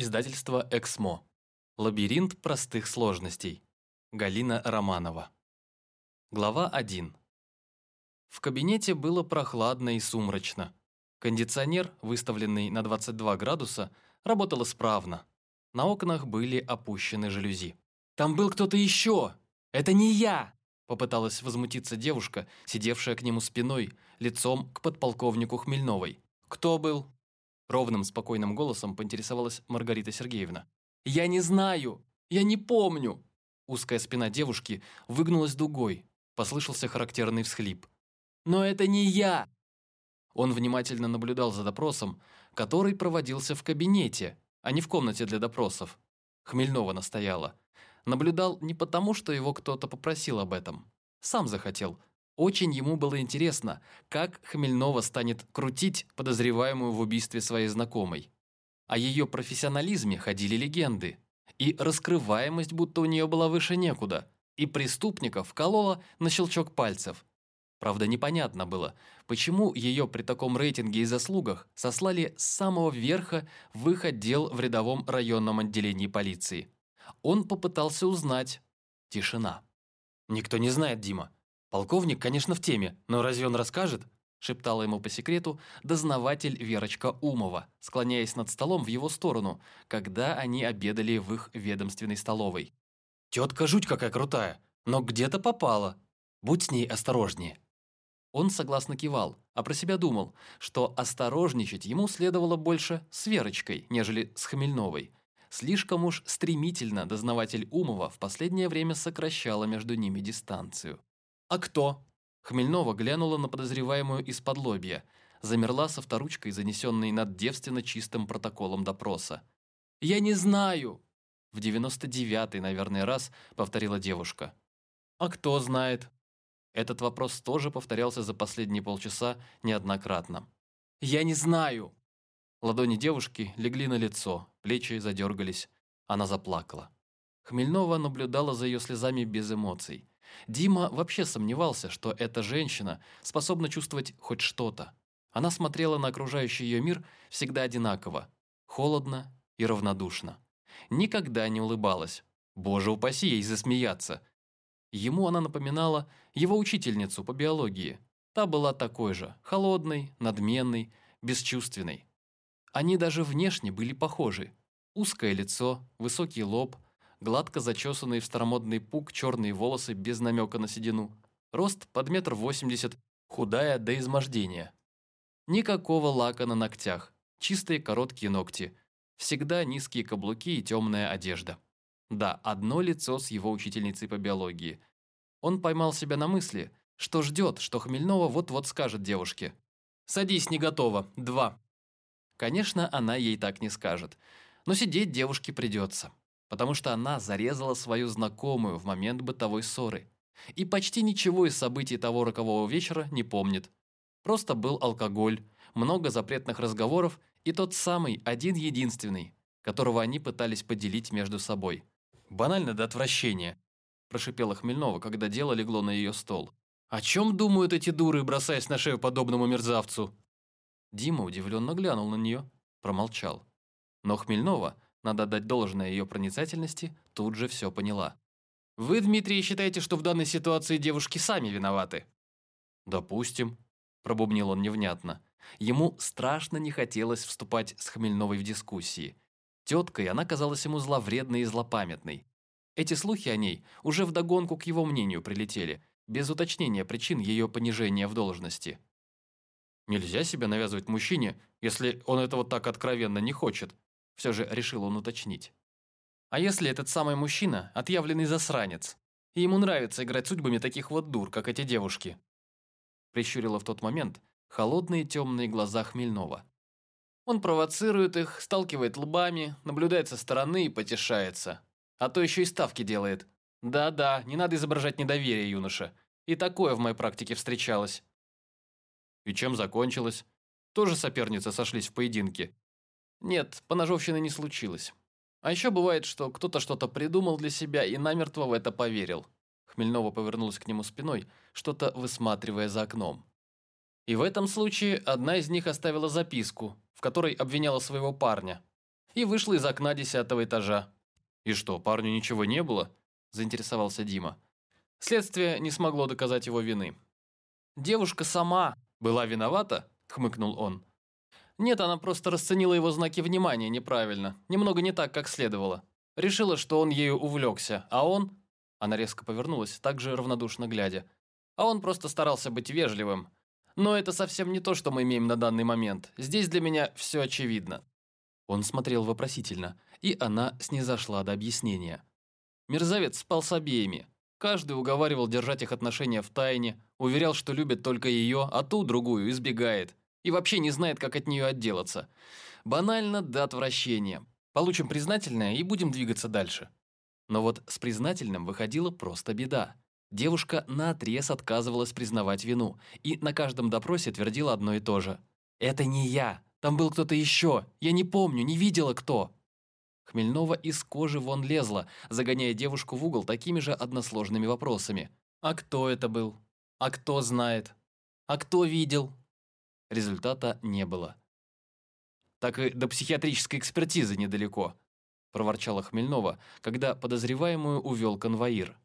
Издательство «Эксмо». Лабиринт простых сложностей. Галина Романова. Глава 1. В кабинете было прохладно и сумрачно. Кондиционер, выставленный на 22 градуса, работал исправно. На окнах были опущены жалюзи. «Там был кто-то еще! Это не я!» Попыталась возмутиться девушка, сидевшая к нему спиной, лицом к подполковнику Хмельновой. «Кто был?» Ровным, спокойным голосом поинтересовалась Маргарита Сергеевна. «Я не знаю! Я не помню!» Узкая спина девушки выгнулась дугой. Послышался характерный всхлип. «Но это не я!» Он внимательно наблюдал за допросом, который проводился в кабинете, а не в комнате для допросов. Хмельнова настояла. Наблюдал не потому, что его кто-то попросил об этом. Сам захотел, очень ему было интересно, как Хмельнова станет крутить подозреваемую в убийстве своей знакомой. О ее профессионализме ходили легенды. И раскрываемость будто у нее была выше некуда. И преступников колола на щелчок пальцев. Правда, непонятно было, почему ее при таком рейтинге и заслугах сослали с самого верха в их отдел в рядовом районном отделении полиции. Он попытался узнать. Тишина. «Никто не знает, Дима. «Полковник, конечно, в теме, но разве он расскажет?» шептала ему по секрету дознаватель Верочка Умова, склоняясь над столом в его сторону, когда они обедали в их ведомственной столовой. «Тетка жуть какая крутая, но где-то попала. Будь с ней осторожнее». Он согласно кивал, а про себя думал, что осторожничать ему следовало больше с Верочкой, нежели с Хмельновой. Слишком уж стремительно дознаватель Умова в последнее время сокращала между ними дистанцию. «А кто?» Хмельнова глянула на подозреваемую из-под лобья, замерла со вторучкой, занесенной над девственно чистым протоколом допроса. «Я не знаю!» В девяносто девятый, наверное, раз повторила девушка. «А кто знает?» Этот вопрос тоже повторялся за последние полчаса неоднократно. «Я не знаю!» Ладони девушки легли на лицо, плечи задергались. Она заплакала. Хмельнова наблюдала за ее слезами без эмоций. Дима вообще сомневался, что эта женщина способна чувствовать хоть что-то. Она смотрела на окружающий ее мир всегда одинаково, холодно и равнодушно. Никогда не улыбалась. Боже упаси ей засмеяться. Ему она напоминала его учительницу по биологии. Та была такой же, холодной, надменной, бесчувственной. Они даже внешне были похожи. Узкое лицо, высокий лоб – гладко зачесанные в старомодный пук черные волосы без намека на седину, рост под метр восемьдесят, худая до измождения. Никакого лака на ногтях, чистые короткие ногти, всегда низкие каблуки и темная одежда. Да, одно лицо с его учительницей по биологии. Он поймал себя на мысли, что ждет, что Хмельнова вот-вот скажет девушке. «Садись, не готово. Два». Конечно, она ей так не скажет, но сидеть девушке придется потому что она зарезала свою знакомую в момент бытовой ссоры и почти ничего из событий того рокового вечера не помнит. Просто был алкоголь, много запретных разговоров и тот самый один-единственный, которого они пытались поделить между собой. «Банально до отвращения», – прошипела Хмельнова, когда дело легло на ее стол. «О чем думают эти дуры, бросаясь на шею подобному мерзавцу?» Дима удивленно глянул на нее, промолчал. Но Хмельнова – надо отдать должное ее проницательности, тут же все поняла. «Вы, Дмитрий, считаете, что в данной ситуации девушки сами виноваты?» «Допустим», – пробубнил он невнятно. Ему страшно не хотелось вступать с Хмельновой в дискуссии. Теткой она казалась ему зловредной и злопамятной. Эти слухи о ней уже вдогонку к его мнению прилетели, без уточнения причин ее понижения в должности. Нельзя себя навязывать мужчине, если он этого так откровенно не хочет, все же решил он уточнить. А если этот самый мужчина – отъявленный засранец, и ему нравится играть судьбами таких вот дур, как эти девушки? Прищурила в тот момент холодные темные глаза Хмельнова. Он провоцирует их, сталкивает лбами, наблюдает со стороны и потешается. А то еще и ставки делает. Да-да, не надо изображать недоверие, юноша. И такое в моей практике встречалось. И чем закончилось? Тоже соперницы сошлись в поединке. Нет, поножовщины не случилось. А еще бывает, что кто-то что-то придумал для себя и намертво в это поверил. Хмельнова повернулась к нему спиной, что-то высматривая за окном. И в этом случае одна из них оставила записку, в которой обвиняла своего парня. и вышла из окна десятого этажа. «И что, парню ничего не было?» – заинтересовался Дима. Следствие не смогло доказать его вины. «Девушка сама была виновата?» – хмыкнул он. «Нет, она просто расценила его знаки внимания неправильно, немного не так, как следовало. Решила, что он ею увлекся, а он...» Она резко повернулась, также равнодушно глядя. «А он просто старался быть вежливым. Но это совсем не то, что мы имеем на данный момент. Здесь для меня все очевидно». Он смотрел вопросительно, и она снизошла до объяснения. Мерзавец спал с обеими. Каждый уговаривал держать их отношения в тайне, уверял, что любит только ее, а ту другую избегает. И вообще не знает, как от нее отделаться. Банально до отвращения. Получим признательное и будем двигаться дальше. Но вот с признательным выходила просто беда. Девушка наотрез отказывалась признавать вину и на каждом допросе твердила одно и то же. «Это не я. Там был кто-то еще. Я не помню, не видела кто». Хмельнова из кожи вон лезла, загоняя девушку в угол такими же односложными вопросами. «А кто это был? А кто знает? А кто видел?» Результата не было. «Так и до психиатрической экспертизы недалеко», – проворчала Хмельнова, когда подозреваемую увел конвоир.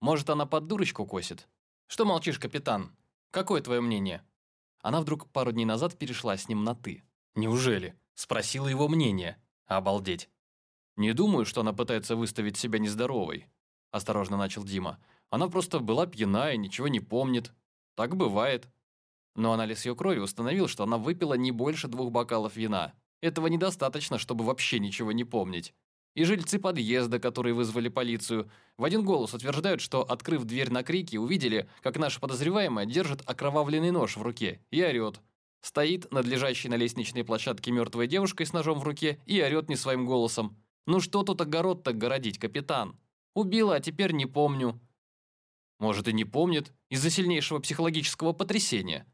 «Может, она под дурочку косит? Что молчишь, капитан? Какое твое мнение?» Она вдруг пару дней назад перешла с ним на «ты». «Неужели?» – спросила его мнение. «Обалдеть!» «Не думаю, что она пытается выставить себя нездоровой», – осторожно начал Дима. «Она просто была пьяна и ничего не помнит. Так бывает». Но анализ ее крови установил, что она выпила не больше двух бокалов вина. Этого недостаточно, чтобы вообще ничего не помнить. И жильцы подъезда, которые вызвали полицию, в один голос утверждают, что, открыв дверь на крики, увидели, как наша подозреваемая держит окровавленный нож в руке и орет. Стоит над лежащей на лестничной площадке мертвой девушкой с ножом в руке и орет не своим голосом. Ну что тут огород так городить, капитан? Убила, а теперь не помню. Может и не помнит, из-за сильнейшего психологического потрясения.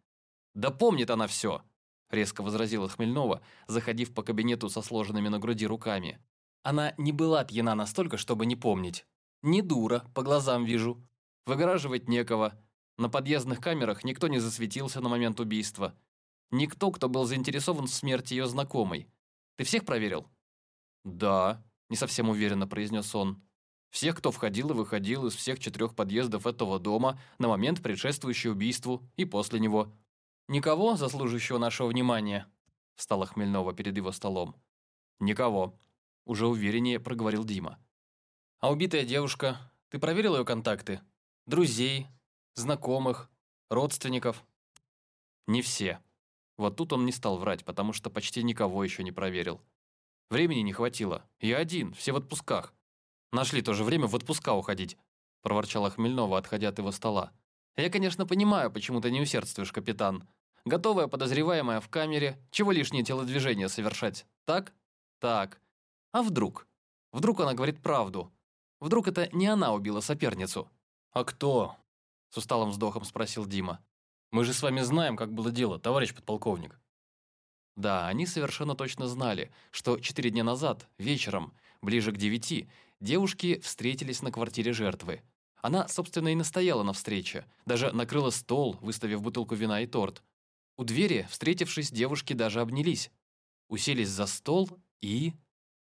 Да помнит она все, резко возразила Хмельнова, заходив по кабинету со сложенными на груди руками. Она не была пьяна настолько, чтобы не помнить. Не дура, по глазам вижу. Выгораживать некого. На подъездных камерах никто не засветился на момент убийства. Никто, кто был заинтересован в смерти ее знакомой. Ты всех проверил? «Да», – не совсем уверенно произнес он. «Всех, кто входил и выходил из всех четырех подъездов этого дома на момент, предшествующий убийству, и после него. Никого, заслуживающего нашего внимания?» – встала Хмельнова перед его столом. «Никого», – уже увереннее проговорил Дима. «А убитая девушка, ты проверил ее контакты? Друзей, знакомых, родственников?» «Не все». Вот тут он не стал врать, потому что почти никого еще не проверил. Времени не хватило. Я один, все в отпусках. Нашли тоже время в отпуска уходить», – проворчала Хмельнова, отходя от его стола. «Я, конечно, понимаю, почему ты не усердствуешь, капитан. Готовая подозреваемая в камере, чего лишние телодвижения совершать, так? Так. А вдруг? Вдруг она говорит правду? Вдруг это не она убила соперницу? А кто? С усталым вздохом спросил Дима. Мы же с вами знаем, как было дело, товарищ подполковник. Да, они совершенно точно знали, что четыре дня назад, вечером, ближе к девяти, девушки встретились на квартире жертвы. Она, собственно, и настояла на встрече, даже накрыла стол, выставив бутылку вина и торт. У двери, встретившись, девушки даже обнялись. Уселись за стол и...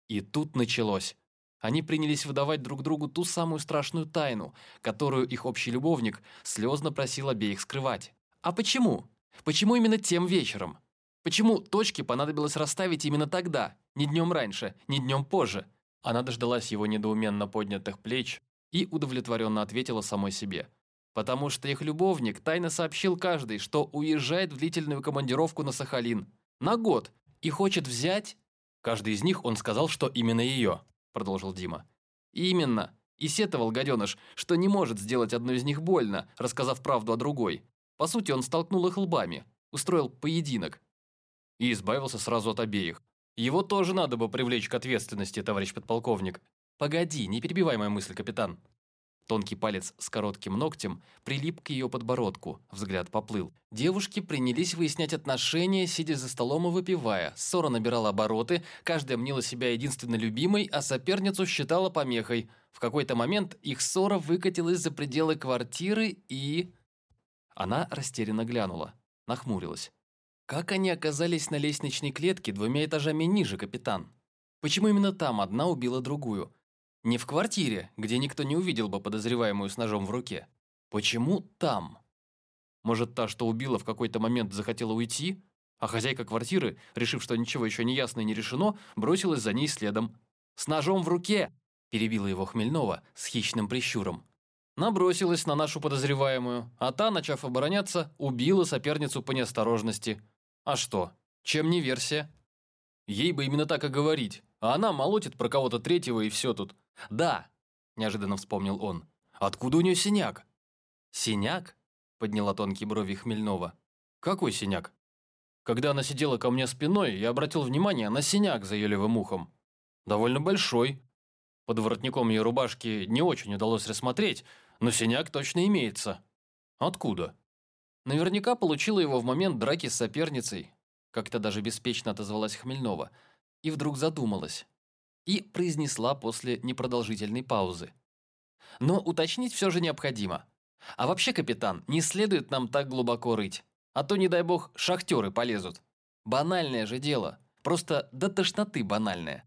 И тут началось. Они принялись выдавать друг другу ту самую страшную тайну, которую их общий любовник слезно просил обеих скрывать. А почему? Почему именно тем вечером? Почему точки понадобилось расставить именно тогда, не днем раньше, не днем позже? Она дождалась его недоуменно поднятых плеч и удовлетворенно ответила самой себе. Потому что их любовник тайно сообщил каждый, что уезжает в длительную командировку на Сахалин. На год. И хочет взять... Каждый из них он сказал, что именно ее, продолжил Дима. Именно. И сетовал гаденыш, что не может сделать одну из них больно, рассказав правду о другой. По сути, он столкнул их лбами, устроил поединок, и избавился сразу от обеих. Его тоже надо бы привлечь к ответственности, товарищ подполковник. Погоди, не перебивай мою мысль, капитан. Тонкий палец с коротким ногтем прилип к ее подбородку, взгляд поплыл. Девушки принялись выяснять отношения, сидя за столом и выпивая. Ссора набирала обороты, каждая мнила себя единственно любимой, а соперницу считала помехой. В какой-то момент их ссора выкатилась за пределы квартиры и... Она растерянно глянула, нахмурилась. Как они оказались на лестничной клетке двумя этажами ниже, капитан? Почему именно там одна убила другую? Не в квартире, где никто не увидел бы подозреваемую с ножом в руке. Почему там? Может, та, что убила, в какой-то момент захотела уйти, а хозяйка квартиры, решив, что ничего еще не ясно и не решено, бросилась за ней следом. «С ножом в руке!» – перебила его Хмельнова с хищным прищуром. Набросилась на нашу подозреваемую, а та, начав обороняться, убила соперницу по неосторожности. А что? Чем не версия? Ей бы именно так и говорить, а она молотит про кого-то третьего и все тут. «Да», – неожиданно вспомнил он. «Откуда у нее синяк?» «Синяк?» – подняла тонкие брови Хмельнова. «Какой синяк?» Когда она сидела ко мне спиной, я обратил внимание на синяк за ее левым ухом. Довольно большой. Под воротником ее рубашки не очень удалось рассмотреть, но синяк точно имеется. Откуда? Наверняка получила его в момент драки с соперницей. Как-то даже беспечно отозвалась Хмельнова. И вдруг задумалась. И произнесла после непродолжительной паузы. Но уточнить все же необходимо. А вообще, капитан, не следует нам так глубоко рыть. А то, не дай бог, шахтеры полезут. Банальное же дело. Просто до тошноты банальное.